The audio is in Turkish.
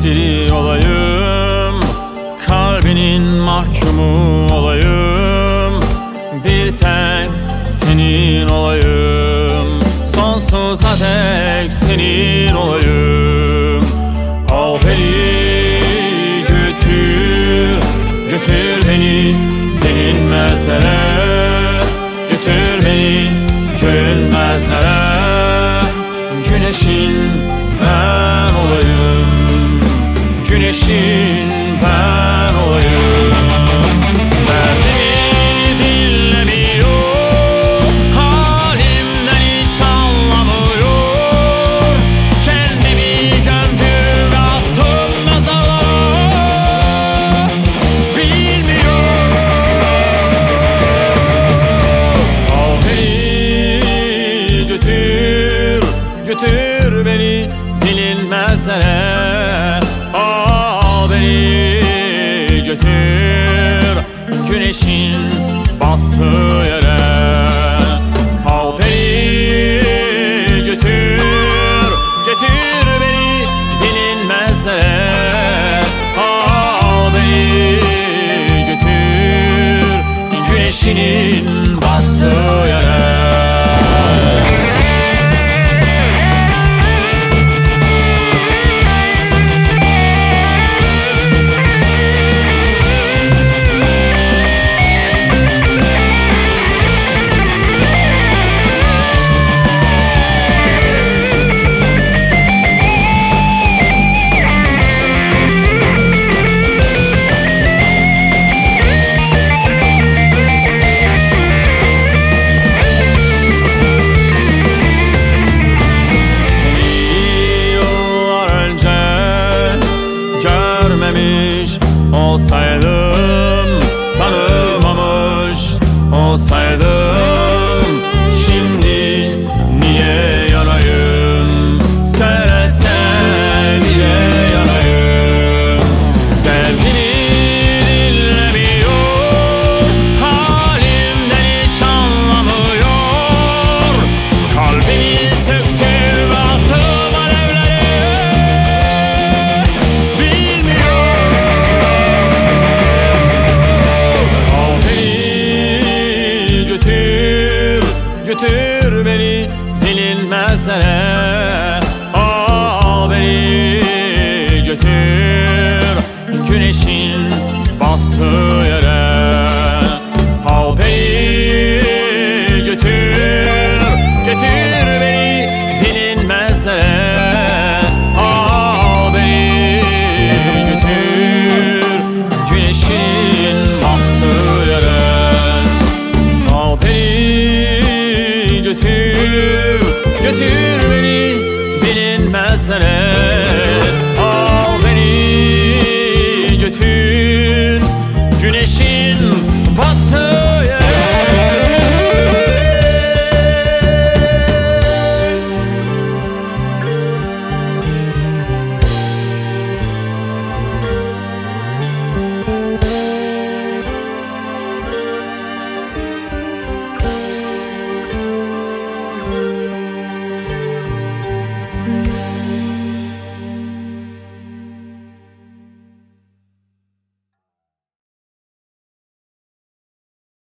esiri olayım. Kalbinin mahkumu olayım. Bir tek senin olayım. Sonsuza dek senin olayım. Al beni götür Götür beni denilmezlere Götür beni gülmezlere Güneşin Güneşin battığı yere. Beni götür Götür beni bilinmezlere. Beni götür Güneşinin battığı beni